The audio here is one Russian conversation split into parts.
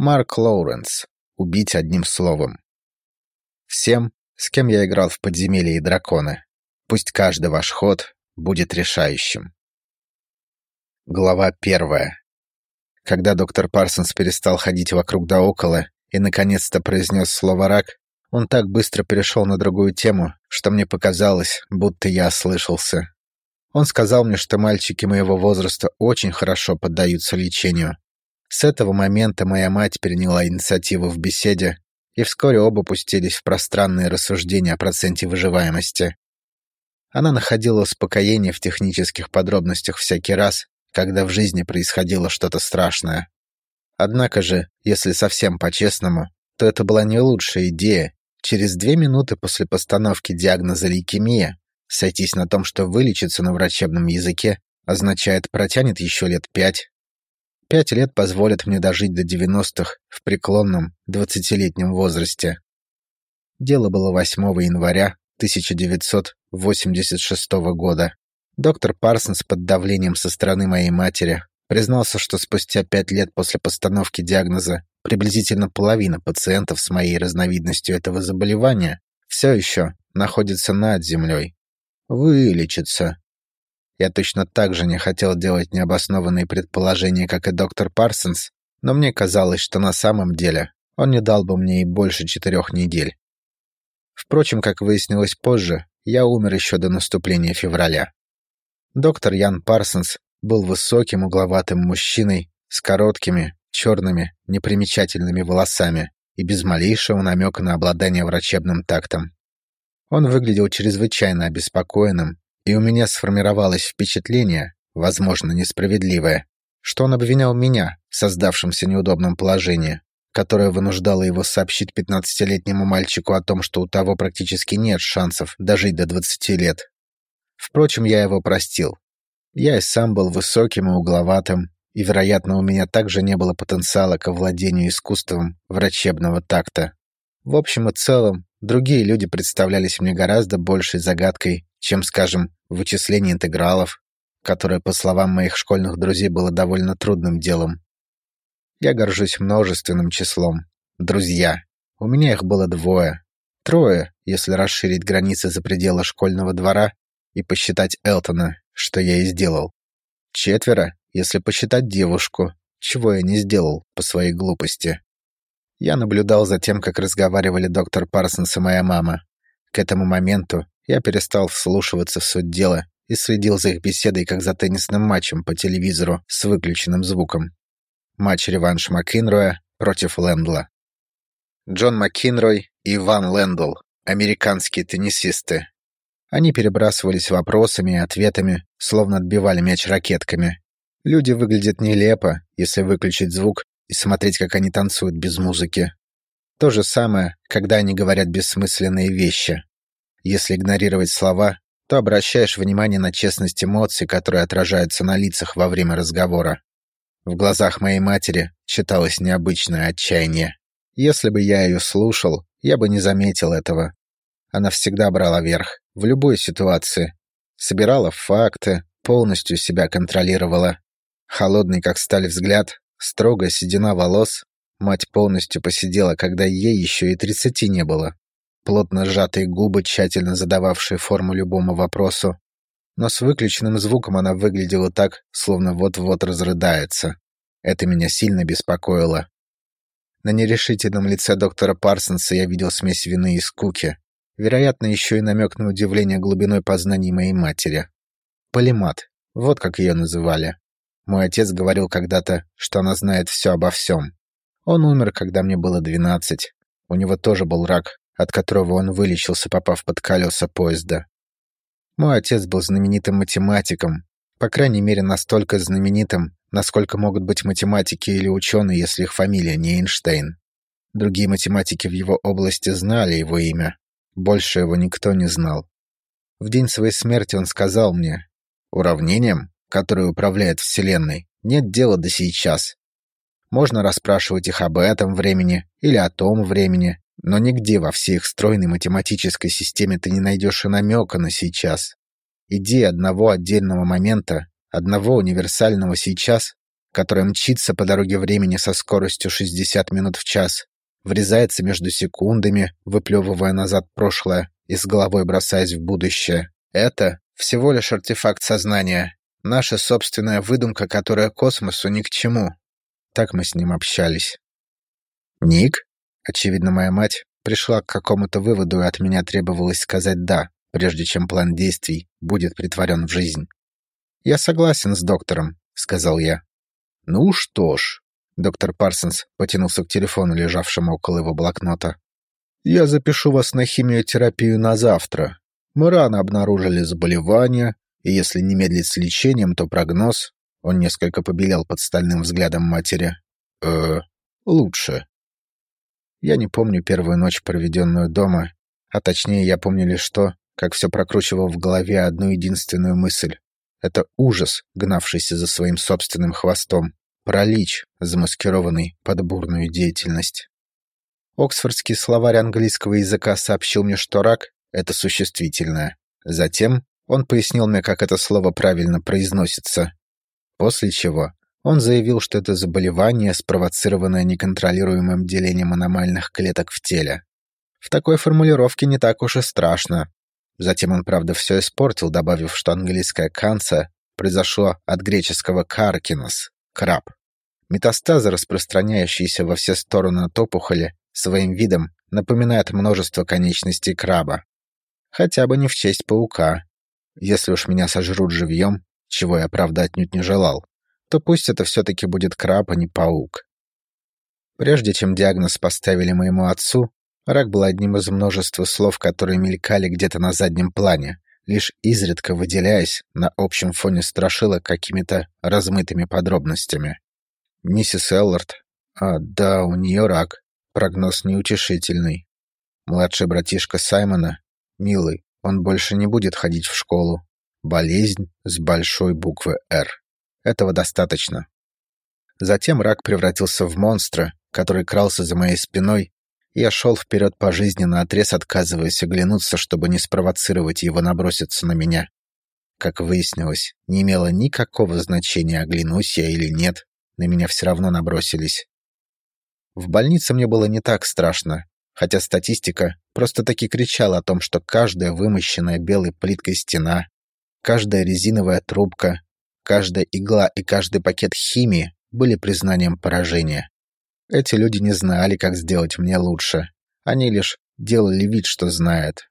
Марк Лоуренс. Убить одним словом. Всем, с кем я играл в подземелье и драконы, пусть каждый ваш ход будет решающим. Глава первая. Когда доктор Парсонс перестал ходить вокруг да около и наконец-то произнес слово «рак», он так быстро перешел на другую тему, что мне показалось, будто я ослышался. Он сказал мне, что мальчики моего возраста очень хорошо поддаются лечению, с этого момента моя мать переняла инициативу в беседе, и вскоре оба пустились в пространные рассуждения о проценте выживаемости. Она находила успокоение в технических подробностях всякий раз, когда в жизни происходило что-то страшное. Однако же, если совсем по-честному, то это была не лучшая идея через две минуты после постановки диагноза лейкемия сойтись на том, что вылечиться на врачебном языке означает протянет еще лет пять, Пять лет позволят мне дожить до девяностых в преклонном двадцатилетнем возрасте. Дело было 8 января 1986 года. Доктор Парсонс под давлением со стороны моей матери признался, что спустя пять лет после постановки диагноза приблизительно половина пациентов с моей разновидностью этого заболевания все еще находится над землей. Вылечится, я точно так же не хотел делать необоснованные предположения, как и доктор Парсонс, но мне казалось, что на самом деле он не дал бы мне и больше четырех недель. Впрочем, как выяснилось позже, я умер еще до наступления февраля. Доктор Ян Парсонс был высоким угловатым мужчиной с короткими, черными, непримечательными волосами и без малейшего намека на обладание врачебным тактом. Он выглядел чрезвычайно обеспокоенным и у меня сформировалось впечатление, возможно, несправедливое, что он обвинял меня в создавшемся неудобном положении, которое вынуждало его сообщить пятнадцатилетнему мальчику о том, что у того практически нет шансов дожить до двадцати лет. Впрочем, я его простил. Я и сам был высоким и угловатым, и, вероятно, у меня также не было потенциала к овладению искусством врачебного такта. В общем и целом, другие люди представлялись мне гораздо большей загадкой, чем, скажем, вычисление интегралов, которое, по словам моих школьных друзей, было довольно трудным делом. Я горжусь множественным числом. Друзья. У меня их было двое. Трое, если расширить границы за пределы школьного двора и посчитать Элтона, что я и сделал. Четверо, если посчитать девушку, чего я не сделал по своей глупости. Я наблюдал за тем, как разговаривали доктор Парсонс и моя мама. К этому моменту я перестал вслушиваться в суть дела и следил за их беседой, как за теннисным матчем по телевизору с выключенным звуком. Матч-реванш Макинроя против Лендла. Джон Макинрой Иван Лендл, американские теннисисты. Они перебрасывались вопросами и ответами, словно отбивали мяч ракетками. Люди выглядят нелепо, если выключить звук и смотреть, как они танцуют без музыки. То же самое, когда они говорят бессмысленные вещи. Если игнорировать слова, то обращаешь внимание на честность эмоций, которые отражаются на лицах во время разговора. В глазах моей матери читалось необычное отчаяние. Если бы я ее слушал, я бы не заметил этого. Она всегда брала верх, в любой ситуации. Собирала факты, полностью себя контролировала. Холодный, как сталь взгляд, строгая седина волос. Мать полностью посидела, когда ей еще и тридцати не было плотно сжатые губы, тщательно задававшие форму любому вопросу. Но с выключенным звуком она выглядела так, словно вот-вот разрыдается. Это меня сильно беспокоило. На нерешительном лице доктора Парсонса я видел смесь вины и скуки. Вероятно, еще и намек на удивление глубиной познаний моей матери. Полимат. Вот как ее называли. Мой отец говорил когда-то, что она знает все обо всем. Он умер, когда мне было двенадцать. У него тоже был рак, от которого он вылечился, попав под колеса поезда. Мой отец был знаменитым математиком, по крайней мере настолько знаменитым, насколько могут быть математики или ученые, если их фамилия не Эйнштейн. Другие математики в его области знали его имя, больше его никто не знал. В день своей смерти он сказал мне, уравнением, которое управляет Вселенной, нет дела до сейчас. Можно расспрашивать их об этом времени или о том времени, но нигде во всей их стройной математической системе ты не найдешь и намека на сейчас. Идея одного отдельного момента, одного универсального сейчас которая мчится по дороге времени со скоростью 60 минут в час, врезается между секундами, выплевывая назад прошлое и с головой бросаясь в будущее. Это всего лишь артефакт сознания, наша собственная выдумка, которая космосу ни к чему. Так мы с ним общались. «Ник?» Очевидно, моя мать пришла к какому-то выводу, и от меня требовалось сказать «да», прежде чем план действий будет притворен в жизнь. «Я согласен с доктором», — сказал я. «Ну что ж», — доктор Парсонс потянулся к телефону, лежавшему около его блокнота. «Я запишу вас на химиотерапию на завтра. Мы рано обнаружили заболевание, и если не медлить с лечением, то прогноз...» Он несколько побелел под стальным взглядом матери. «Э, лучше». Я не помню первую ночь, проведенную дома, а точнее я помню лишь то, как все прокручивал в голове одну единственную мысль. Это ужас, гнавшийся за своим собственным хвостом. Пролич, замаскированный под бурную деятельность. Оксфордский словарь английского языка сообщил мне, что рак — это существительное. Затем он пояснил мне, как это слово правильно произносится. После чего он заявил, что это заболевание, спровоцированное неконтролируемым делением аномальных клеток в теле. В такой формулировке не так уж и страшно. Затем он, правда, все испортил, добавив, что английское «канца» произошло от греческого «каркинос» — «краб». Метастазы, распространяющиеся во все стороны от опухоли, своим видом напоминают множество конечностей краба. Хотя бы не в честь паука. Если уж меня сожрут живьем, чего я, правда, отнюдь не желал, то пусть это все-таки будет краб, а не паук. Прежде чем диагноз поставили моему отцу, Рак был одним из множества слов, которые мелькали где-то на заднем плане, лишь изредка выделяясь на общем фоне страшилок какими-то размытыми подробностями. Миссис Эллард. А, да, у нее рак. Прогноз неутешительный. Младший братишка Саймона. Милый, он больше не будет ходить в школу. Болезнь с большой буквы «Р». Этого достаточно. Затем рак превратился в монстра, который крался за моей спиной я шел вперед по жизни, наотрез отказываясь оглянуться, чтобы не спровоцировать его наброситься на меня. Как выяснилось, не имело никакого значения, оглянусь я или нет, на меня все равно набросились. В больнице мне было не так страшно, хотя статистика просто-таки кричала о том, что каждая вымощенная белой плиткой стена, каждая резиновая трубка, каждая игла и каждый пакет химии были признанием поражения. Эти люди не знали, как сделать мне лучше. Они лишь делали вид, что знают.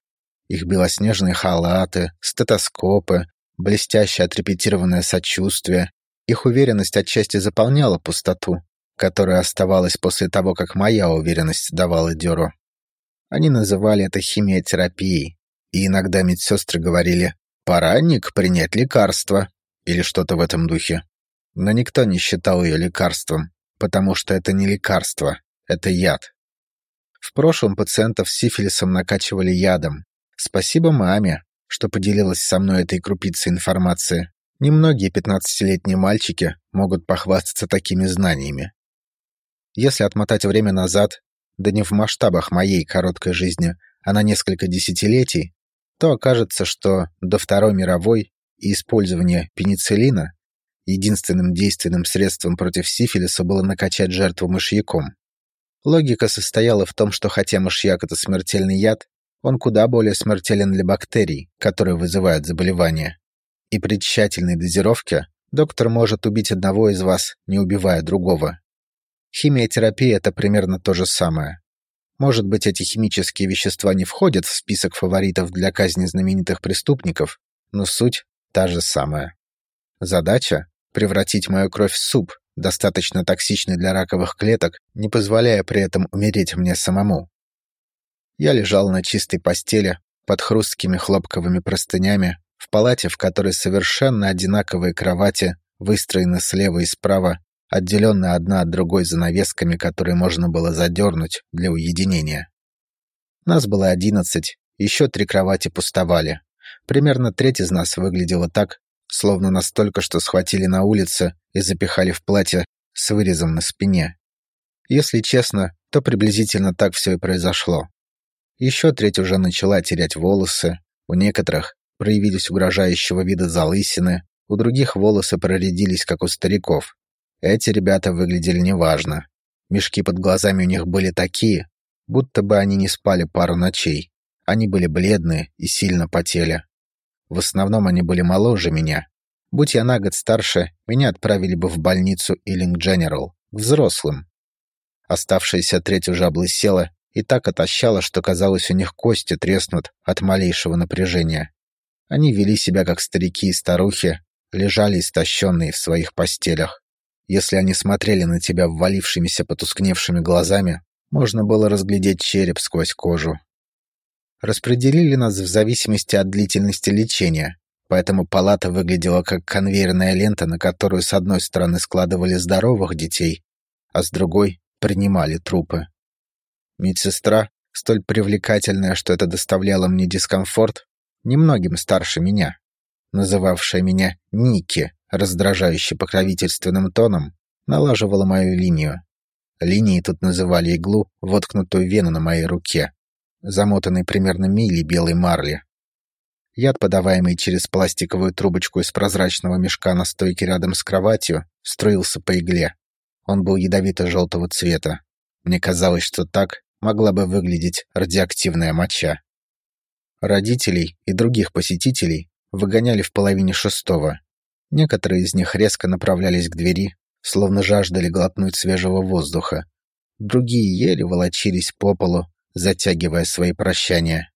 Их белоснежные халаты, стетоскопы, блестяще отрепетированное сочувствие, их уверенность отчасти заполняла пустоту, которая оставалась после того, как моя уверенность давала дёру. Они называли это химиотерапией, и иногда медсестры говорили «пора, Ник, принять лекарство» или что-то в этом духе. Но никто не считал ее лекарством, потому что это не лекарство, это яд. В прошлом пациентов с сифилисом накачивали ядом. Спасибо маме, что поделилась со мной этой крупицей информации. Немногие 15-летние мальчики могут похвастаться такими знаниями. Если отмотать время назад, да не в масштабах моей короткой жизни, а на несколько десятилетий, то окажется, что до Второй мировой и использования пенициллина Единственным действенным средством против сифилиса было накачать жертву мышьяком. Логика состояла в том, что хотя мышьяк – это смертельный яд, он куда более смертелен для бактерий, которые вызывают заболевание. И при тщательной дозировке доктор может убить одного из вас, не убивая другого. Химиотерапия – это примерно то же самое. Может быть, эти химические вещества не входят в список фаворитов для казни знаменитых преступников, но суть та же самая. Задача превратить мою кровь в суп, достаточно токсичный для раковых клеток, не позволяя при этом умереть мне самому. Я лежал на чистой постели, под хрусткими хлопковыми простынями, в палате, в которой совершенно одинаковые кровати выстроены слева и справа, отделенные одна от другой занавесками, которые можно было задернуть для уединения. Нас было одиннадцать, еще три кровати пустовали. Примерно треть из нас выглядела так, словно настолько, что схватили на улице и запихали в платье с вырезом на спине. Если честно, то приблизительно так все и произошло. Еще треть уже начала терять волосы, у некоторых проявились угрожающего вида залысины, у других волосы проредились, как у стариков. Эти ребята выглядели неважно. Мешки под глазами у них были такие, будто бы они не спали пару ночей. Они были бледные и сильно потели. В основном они были моложе меня. Будь я на год старше, меня отправили бы в больницу Иллинг Дженерал, к взрослым. Оставшаяся треть уже облысела и так отощала, что казалось, у них кости треснут от малейшего напряжения. Они вели себя как старики и старухи, лежали истощенные в своих постелях. Если они смотрели на тебя ввалившимися потускневшими глазами, можно было разглядеть череп сквозь кожу. Распределили нас в зависимости от длительности лечения, поэтому палата выглядела как конвейерная лента, на которую с одной стороны складывали здоровых детей, а с другой принимали трупы. Медсестра, столь привлекательная, что это доставляло мне дискомфорт, немногим старше меня, называвшая меня Ники, раздражающе покровительственным тоном, налаживала мою линию. Линией тут называли иглу, воткнутую вену на моей руке, замотанной примерно мили белой марли. Яд, подаваемый через пластиковую трубочку из прозрачного мешка на стойке рядом с кроватью, струился по игле. Он был ядовито-желтого цвета. Мне казалось, что так могла бы выглядеть радиоактивная моча. Родителей и других посетителей выгоняли в половине шестого. Некоторые из них резко направлялись к двери, словно жаждали глотнуть свежего воздуха. Другие еле волочились по полу, затягивая свои прощания.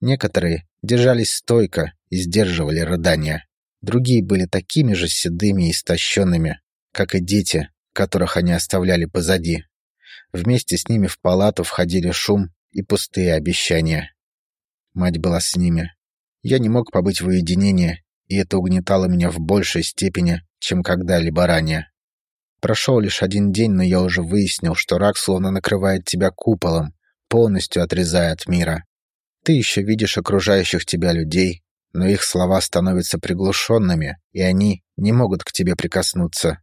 Некоторые держались стойко и сдерживали рыдания. Другие были такими же седыми и истощенными, как и дети, которых они оставляли позади. Вместе с ними в палату входили шум и пустые обещания. Мать была с ними. Я не мог побыть в уединении, и это угнетало меня в большей степени, чем когда-либо ранее. Прошел лишь один день, но я уже выяснил, что рак словно накрывает тебя куполом, полностью отрезая от мира. Ты еще видишь окружающих тебя людей, но их слова становятся приглушенными, и они не могут к тебе прикоснуться.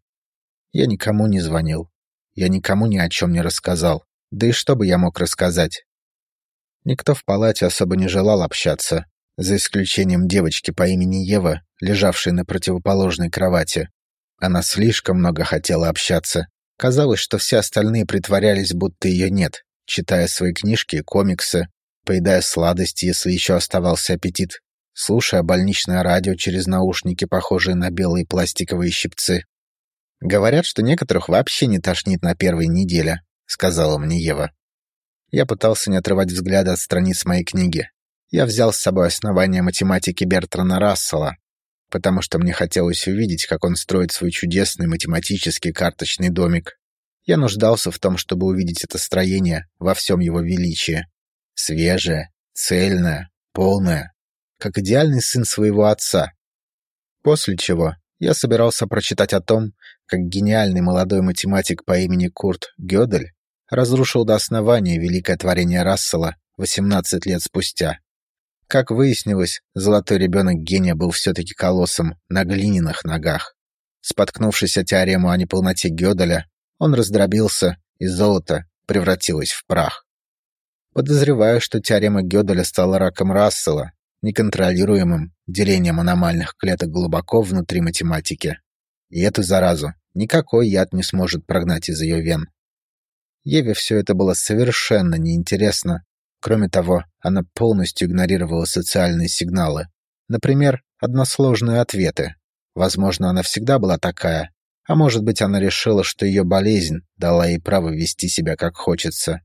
Я никому не звонил. Я никому ни о чем не рассказал. Да и что бы я мог рассказать? Никто в палате особо не желал общаться, за исключением девочки по имени Ева, лежавшей на противоположной кровати. Она слишком много хотела общаться. Казалось, что все остальные притворялись, будто ее нет, читая свои книжки, комиксы, поедая сладости, если еще оставался аппетит, слушая больничное радио через наушники, похожие на белые пластиковые щипцы. «Говорят, что некоторых вообще не тошнит на первой неделе», — сказала мне Ева. Я пытался не отрывать взгляда от страниц моей книги. Я взял с собой основания математики Бертрана Рассела, потому что мне хотелось увидеть, как он строит свой чудесный математический карточный домик. Я нуждался в том, чтобы увидеть это строение во всем его величии. Свежее, цельное, полное, как идеальный сын своего отца. После чего я собирался прочитать о том, как гениальный молодой математик по имени Курт Гёдель разрушил до основания великое творение Рассела 18 лет спустя. Как выяснилось, золотой ребенок гения был все-таки колоссом на глиняных ногах. Споткнувшись о теорему о неполноте Гёделя, он раздробился, и золото превратилось в прах. Подозреваю, что теорема Гёделя стала раком Рассела, неконтролируемым делением аномальных клеток глубоко внутри математики. И эту заразу никакой яд не сможет прогнать из ее вен. Еве все это было совершенно неинтересно. Кроме того, она полностью игнорировала социальные сигналы. Например, односложные ответы. Возможно, она всегда была такая, а может быть, она решила, что ее болезнь дала ей право вести себя как хочется.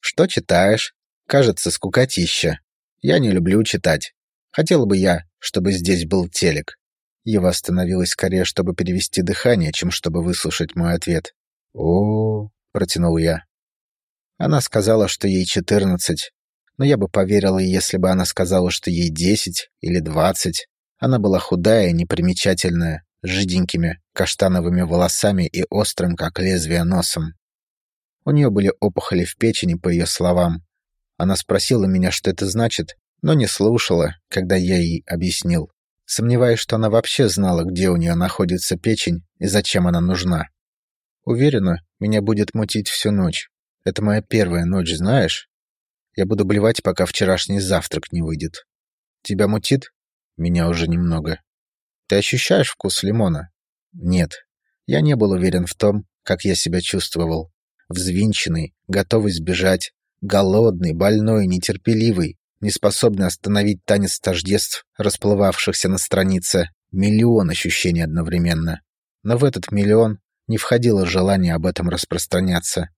«Что читаешь? Кажется, скукотища. Я не люблю читать. Хотела бы я, чтобы здесь был телек». Ева остановилась скорее, чтобы перевести дыхание, чем чтобы выслушать мой ответ. «О, протянул я. Она сказала, что ей четырнадцать, но я бы поверила, если бы она сказала, что ей десять или двадцать. Она была худая, непримечательная, с жиденькими каштановыми волосами и острым, как лезвие, носом. У нее были опухоли в печени, по ее словам. Она спросила меня, что это значит, но не слушала, когда я ей объяснил. Сомневаюсь, что она вообще знала, где у нее находится печень и зачем она нужна. Уверена, меня будет мутить всю ночь. Это моя первая ночь, знаешь? Я буду блевать, пока вчерашний завтрак не выйдет. Тебя мутит? Меня уже немного. Ты ощущаешь вкус лимона? Нет. Я не был уверен в том, как я себя чувствовал. Взвинченный, готовый сбежать, голодный, больной, нетерпеливый, неспособный остановить танец тождеств, расплывавшихся на странице, миллион ощущений одновременно. Но в этот миллион не входило желание об этом распространяться.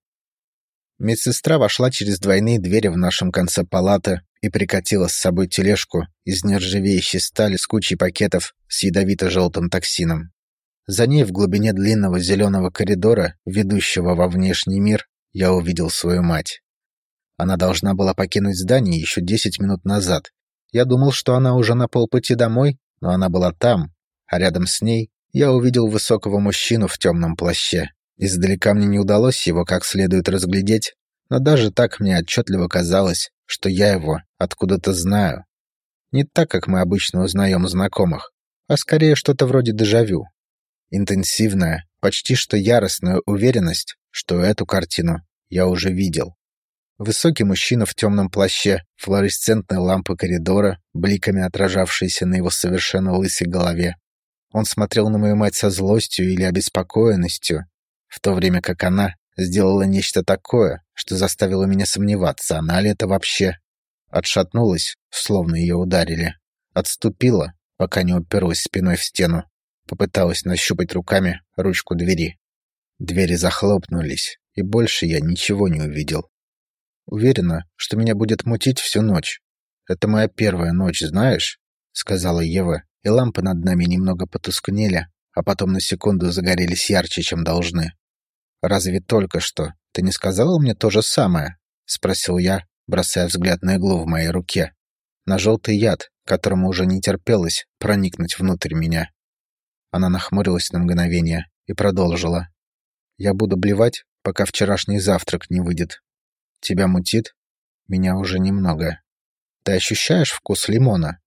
Медсестра вошла через двойные двери в нашем конце палаты и прикатила с собой тележку из нержавеющей стали с кучей пакетов с ядовито-желтым токсином. За ней в глубине длинного зеленого коридора, ведущего во внешний мир, я увидел свою мать. Она должна была покинуть здание еще десять минут назад. Я думал, что она уже на полпути домой, но она была там, а рядом с ней я увидел высокого мужчину в темном плаще. Издалека мне не удалось его как следует разглядеть, но даже так мне отчетливо казалось, что я его откуда-то знаю. Не так, как мы обычно узнаем знакомых, а скорее что-то вроде дежавю. Интенсивная, почти что яростная уверенность, что эту картину я уже видел. Высокий мужчина в темном плаще, флуоресцентные лампы коридора, бликами отражавшиеся на его совершенно лысой голове. Он смотрел на мою мать со злостью или обеспокоенностью, в то время как она сделала нечто такое, что заставило меня сомневаться, она ли это вообще. Отшатнулась, словно ее ударили. Отступила, пока не уперлась спиной в стену. Попыталась нащупать руками ручку двери. Двери захлопнулись, и больше я ничего не увидел. Уверена, что меня будет мутить всю ночь. Это моя первая ночь, знаешь?» — сказала Ева, и лампы над нами немного потускнели, а потом на секунду загорелись ярче, чем должны. «Разве только что ты не сказала мне то же самое?» — спросил я, бросая взгляд на иглу в моей руке. На желтый яд, которому уже не терпелось проникнуть внутрь меня. Она нахмурилась на мгновение и продолжила. «Я буду блевать, пока вчерашний завтрак не выйдет. Тебя мутит? Меня уже немного. Ты ощущаешь вкус лимона?